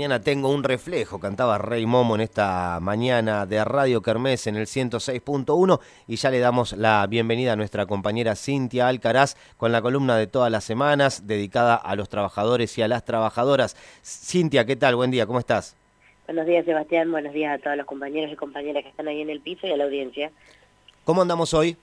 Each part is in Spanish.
Mañana tengo un reflejo, cantaba Rey Momo en esta mañana de Radio Kermés en el 106.1 y ya le damos la bienvenida a nuestra compañera Cintia Alcaraz con la columna de todas las semanas dedicada a los trabajadores y a las trabajadoras. Cintia, ¿qué tal? Buen día, ¿cómo estás? Buenos días Sebastián, buenos días a todos los compañeros y compañeras que están ahí en el piso y a la audiencia. ¿Cómo andamos hoy?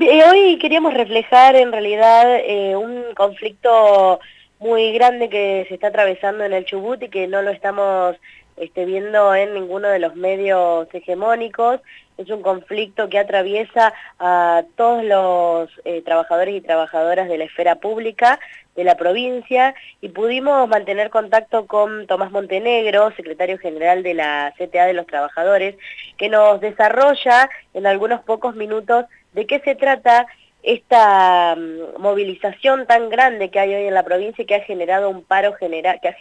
Hoy queríamos reflejar en realidad eh, un conflicto muy grande que se está atravesando en el Chubut y que no lo estamos este, viendo en ninguno de los medios hegemónicos. Es un conflicto que atraviesa a todos los eh, trabajadores y trabajadoras de la esfera pública de la provincia y pudimos mantener contacto con Tomás Montenegro, secretario general de la CTA de los Trabajadores, que nos desarrolla en algunos pocos minutos de qué se trata esta mm, movilización tan grande que hay hoy en la provincia y que ha generado un paro general, que ha,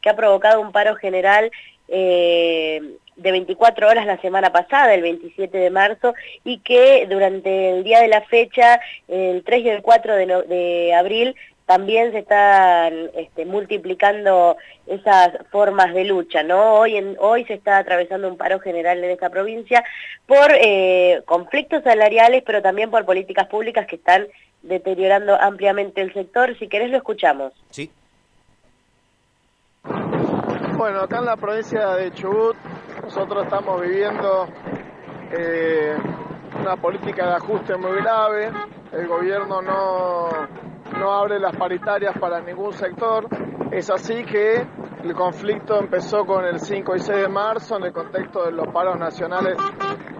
que ha provocado un paro general eh, de 24 horas la semana pasada, el 27 de marzo, y que durante el día de la fecha, el 3 y el 4 de, de abril, también se están este, multiplicando esas formas de lucha, ¿no? Hoy, en, hoy se está atravesando un paro general en esta provincia por eh, conflictos salariales, pero también por políticas públicas que están deteriorando ampliamente el sector. Si querés lo escuchamos. Sí. Bueno, acá en la provincia de Chubut nosotros estamos viviendo eh, una política de ajuste muy grave. El gobierno no no abre las paritarias para ningún sector. Es así que el conflicto empezó con el 5 y 6 de marzo en el contexto de los paros nacionales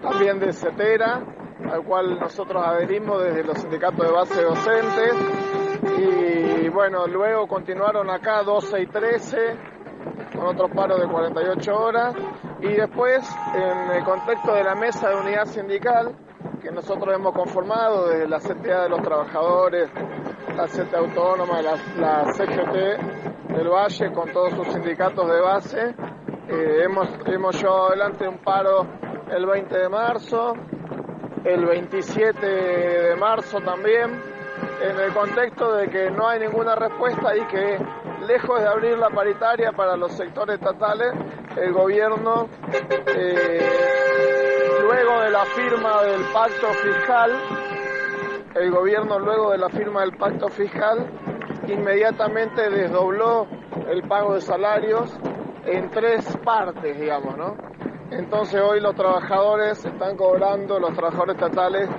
también de CETERA, al cual nosotros adherimos desde los sindicatos de base docentes. Y bueno, luego continuaron acá 12 y 13 con otro paro de 48 horas. Y después, en el contexto de la mesa de unidad sindical, que nosotros hemos conformado desde la CTA de los trabajadores, la CTA Autónoma, la, la CGT del Valle con todos sus sindicatos de base. Eh, hemos, hemos llevado adelante un paro el 20 de marzo, el 27 de marzo también, en el contexto de que no hay ninguna respuesta y que lejos de abrir la paritaria para los sectores estatales, el gobierno, eh, luego de la firma del pacto fiscal, el gobierno luego de la firma del pacto fiscal inmediatamente desdobló el pago de salarios en tres partes, digamos, ¿no? Entonces hoy los trabajadores están cobrando, los trabajadores estatales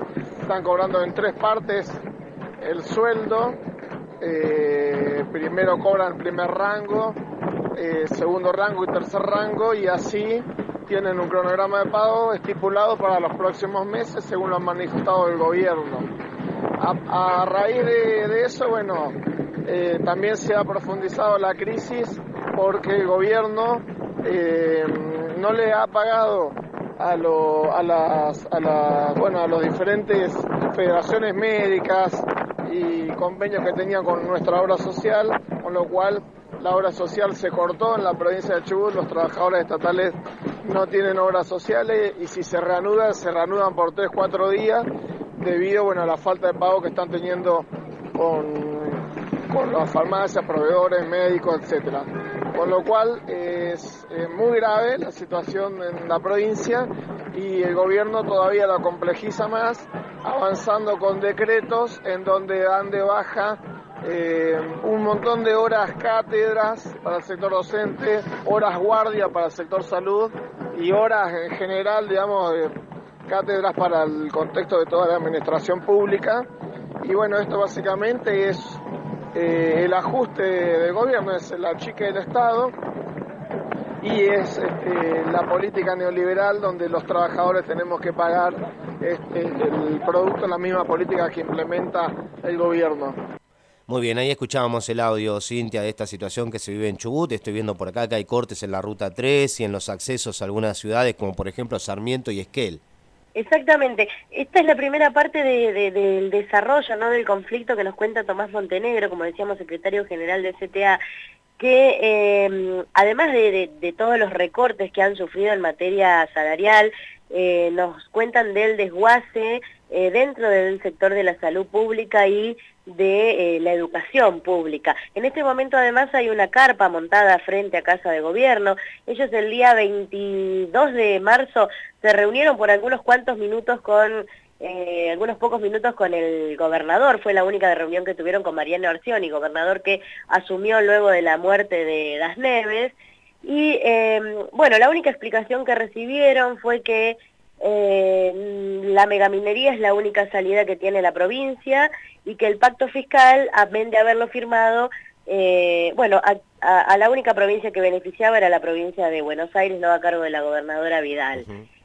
están cobrando en tres partes el sueldo, eh, primero cobran primer rango, eh, segundo rango y tercer rango y así tienen un cronograma de pago estipulado para los próximos meses según lo ha manifestado el gobierno. A, raíz de, eso, bueno, eh, también se ha profundizado la crisis porque el gobierno eh, no le ha pagado a, las, a los diferentes federaciones médicas y convenios que tenían con nuestra obra social, con lo cual la obra social se cortó en la provincia de Chubut, los trabajadores estatales no tienen obras sociales y si se reanudan, se reanudan por 3, 4 días debido bueno, a la falta de pago que están teniendo con, con las farmacias, proveedores, médicos, etcétera. Con lo cual es muy grave la situación en la provincia y el gobierno todavía la complejiza más, avanzando con decretos en donde dan de baja eh, un montón de horas cátedras para el sector docente, horas guardia para el sector salud y horas en general, digamos, cátedras para el contexto de toda la administración pública. Y bueno, esto básicamente es eh, el ajuste del gobierno, es la chica del Estado y es este, la política neoliberal donde los trabajadores tenemos que pagar este, el producto, la misma política que implementa el gobierno. Muy bien, ahí escuchábamos el audio, Cintia, de esta situación que se vive en Chubut. Estoy viendo por acá que hay cortes en la Ruta 3 y en los accesos a algunas ciudades, como por ejemplo Sarmiento y Esquel. Exactamente. Esta es la primera parte del desarrollo ¿no? del conflicto que nos cuenta Tomás Montenegro, como decíamos, secretario general de CTA, que eh, además de, todos los recortes que han sufrido en materia salarial, eh, nos cuentan del desguace eh, dentro del sector de la salud pública y de eh, la educación pública. En este momento además hay una carpa montada frente a Casa de Gobierno. Ellos el día 22 de marzo se reunieron por algunos cuantos minutos con, algunos pocos minutos con el gobernador. Fue la única reunión que tuvieron con Mariano Arcioni, gobernador que asumió luego de la muerte de Das Neves. Y bueno, la única explicación que recibieron fue que eh, la megaminería es la única salida que tiene la provincia y que el pacto fiscal, amén de haberlo firmado, eh, bueno, a, la única provincia que beneficiaba era la provincia de Buenos Aires, no a cargo de la gobernadora Vidal.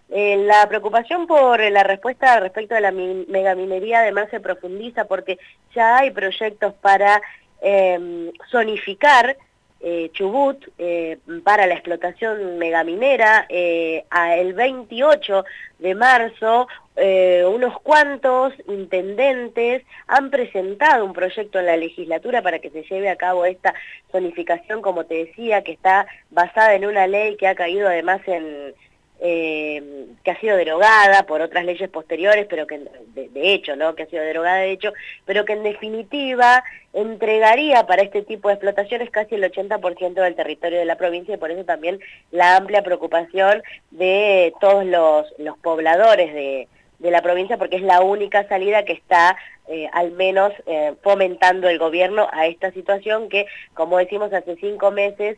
Eh, la preocupación por la respuesta respecto de la megaminería además se profundiza porque ya hay proyectos para eh, zonificar eh, Chubut eh, para la explotación megaminera. Eh, el 28 de marzo unos cuantos intendentes han presentado un proyecto en la legislatura para que se lleve a cabo esta zonificación, como te decía, que está basada en una ley que ha caído además en eh, que ha sido derogada por otras leyes posteriores, pero que de, hecho, ¿no? Que ha sido derogada de hecho, pero que en definitiva entregaría para este tipo de explotaciones casi el 80% del territorio de la provincia y por eso también la amplia preocupación de todos los, los pobladores de, de la provincia porque es la única salida que está eh, al menos eh, fomentando el gobierno a esta situación que, como decimos hace cinco meses,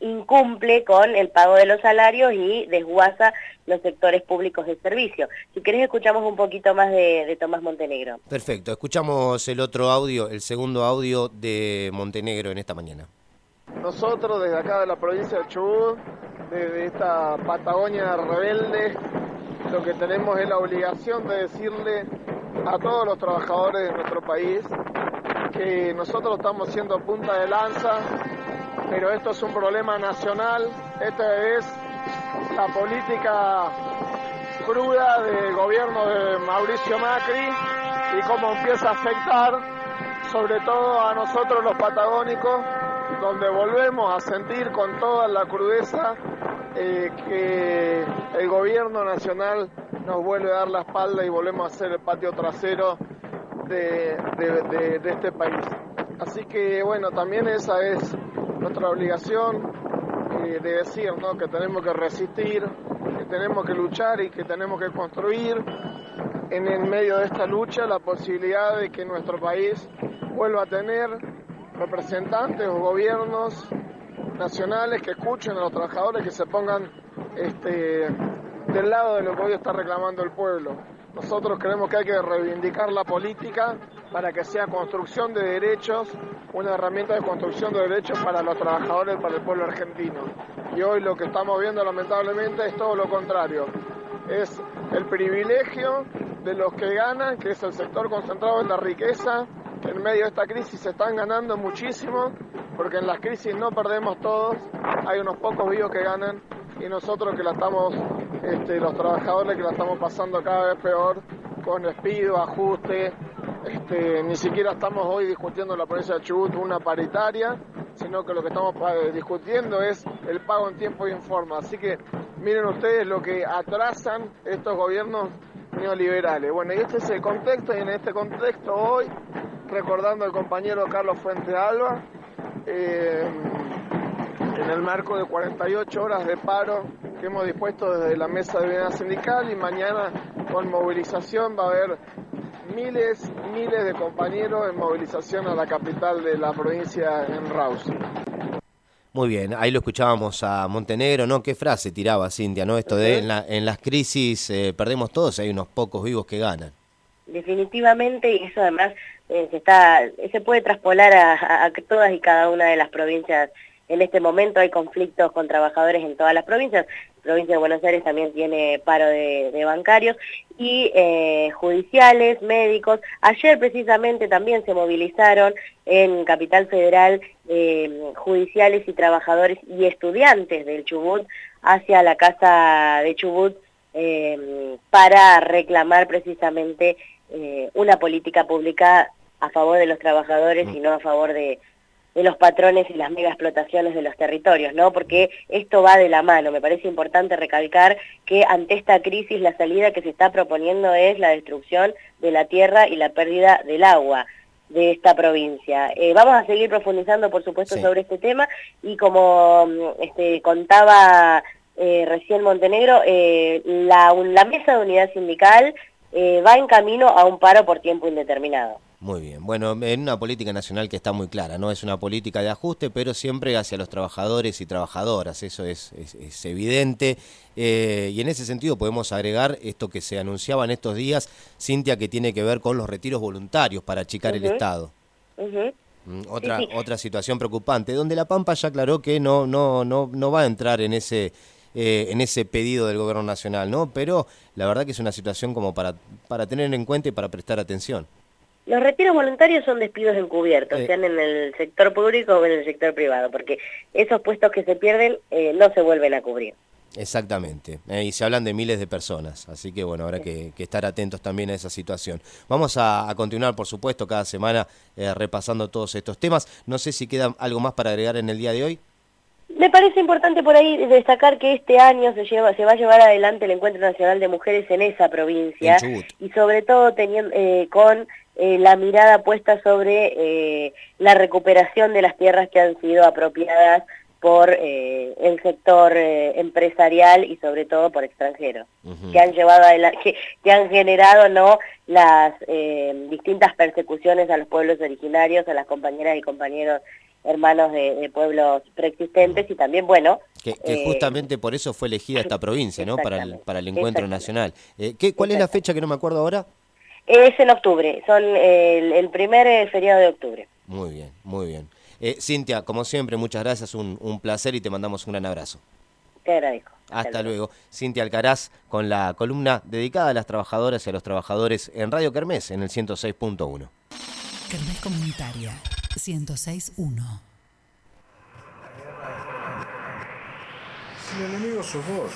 incumple con el pago de los salarios y desguaza los sectores públicos de servicio. Si querés escuchamos un poquito más de, Tomás Montenegro. Perfecto, escuchamos el otro audio, el segundo audio de Montenegro en esta mañana. Nosotros desde acá de la provincia de Chubut, desde esta Patagonia rebelde, lo que tenemos es la obligación de decirle a todos los trabajadores de nuestro país que nosotros estamos siendo punta de lanza pero esto es un problema nacional, esta es la política cruda del gobierno de Mauricio Macri y cómo empieza a afectar sobre todo a nosotros los patagónicos, donde volvemos a sentir con toda la crudeza eh, que el gobierno nacional nos vuelve a dar la espalda y volvemos a ser el patio trasero de, de este país. Así que bueno, también esa es nuestra obligación eh, de decir que tenemos que resistir, que tenemos que luchar y que tenemos que construir en el medio de esta lucha la posibilidad de que nuestro país vuelva a tener representantes o gobiernos nacionales que escuchen a los trabajadores, que se pongan este, del lado de lo que hoy está reclamando el pueblo. Nosotros creemos que hay que reivindicar la política para que sea construcción de derechos, una herramienta de construcción de derechos para los trabajadores, para el pueblo argentino. Y hoy lo que estamos viendo lamentablemente es todo lo contrario. Es el privilegio de los que ganan, que es el sector concentrado en la riqueza, que en medio de esta crisis se están ganando muchísimo, porque en las crisis no perdemos todos, hay unos pocos vivos que ganan y nosotros que la estamos, este, los trabajadores que la estamos pasando cada vez peor con despido, ajuste, este, ni siquiera estamos hoy discutiendo la provincia de Chubut una paritaria, sino que lo que estamos eh, discutiendo es el pago en tiempo y en forma. Así que miren ustedes lo que atrasan estos gobiernos neoliberales. Bueno, y este es el contexto, y en este contexto hoy, recordando al compañero Carlos Fuente Alba, eh, en el marco de 48 horas de paro que hemos dispuesto desde la mesa de bienestar sindical y mañana con movilización va a haber miles, miles de compañeros en movilización a la capital de la provincia en Raus. Muy bien, ahí lo escuchábamos a Montenegro, ¿no? ¿Qué frase tiraba Cintia, no? Esto de en, las crisis eh, perdemos todos, hay unos pocos vivos que ganan. Definitivamente, y eso además eh, se, está, se puede traspolar a todas y cada una de las provincias en este momento hay conflictos con trabajadores en todas las provincias. Provincia de Buenos Aires también tiene paro de, bancarios y eh, judiciales, médicos. Ayer precisamente también se movilizaron en Capital Federal eh, judiciales y trabajadores y estudiantes del Chubut hacia la casa de Chubut eh, para reclamar precisamente una política pública a favor de los trabajadores y no a favor de de los patrones y las mega explotaciones de los territorios, ¿no? Porque esto va de la mano. Me parece importante recalcar que ante esta crisis la salida que se está proponiendo es la destrucción de la tierra y la pérdida del agua de esta provincia. Eh, vamos a seguir profundizando, por supuesto, sobre este tema y como mm, este, contaba eh, recién Montenegro, eh, la, la, mesa de unidad sindical va en camino a un paro por tiempo indeterminado. Muy bien. Bueno, en una política nacional que está muy clara, ¿no? Es una política de ajuste, pero siempre hacia los trabajadores y trabajadoras, eso es, es, evidente. Eh, y en ese sentido podemos agregar esto que se anunciaba en estos días, Cintia, que tiene que ver con los retiros voluntarios para achicar el Estado. Mm, otra, otra situación preocupante, donde La Pampa ya aclaró que no, no, no, no va a entrar en ese eh, en ese pedido del gobierno nacional, ¿no? Pero la verdad que es una situación como para, para tener en cuenta y para prestar atención. Los retiros voluntarios son despidos encubiertos, sean en el sector público o en el sector privado, porque esos puestos que se pierden eh, no se vuelven a cubrir. Exactamente, eh, y se hablan de miles de personas, así que bueno, habrá que, estar atentos también a esa situación. Vamos a, continuar, por supuesto, cada semana eh, repasando todos estos temas. No sé si queda algo más para agregar en el día de hoy. Me parece importante por ahí destacar que este año se, lleva, se va a llevar adelante el Encuentro Nacional de Mujeres en esa provincia y sobre todo teniendo, con eh, la mirada puesta sobre eh, la recuperación de las tierras que han sido apropiadas por eh, el sector empresarial y sobre todo por extranjeros, que han llevado que, que, han generado no las distintas persecuciones a los pueblos originarios, a las compañeras y compañeros hermanos de, pueblos preexistentes y también, bueno... Que, justamente por eso fue elegida esta provincia, ¿no? Para el, para el encuentro nacional. ¿qué, ¿Cuál es la fecha que no me acuerdo ahora? Es en octubre, son el, primer eh, feriado de octubre. Muy bien, muy bien. Eh, Cintia, como siempre, muchas gracias, un, placer y te mandamos un gran abrazo. Te agradezco. Hasta, luego. Cintia Alcaraz con la columna dedicada a las trabajadoras y a los trabajadores en Radio Kermés en el 106.1. Kermés Comunitaria 106.1. Si el enemigo sos vos.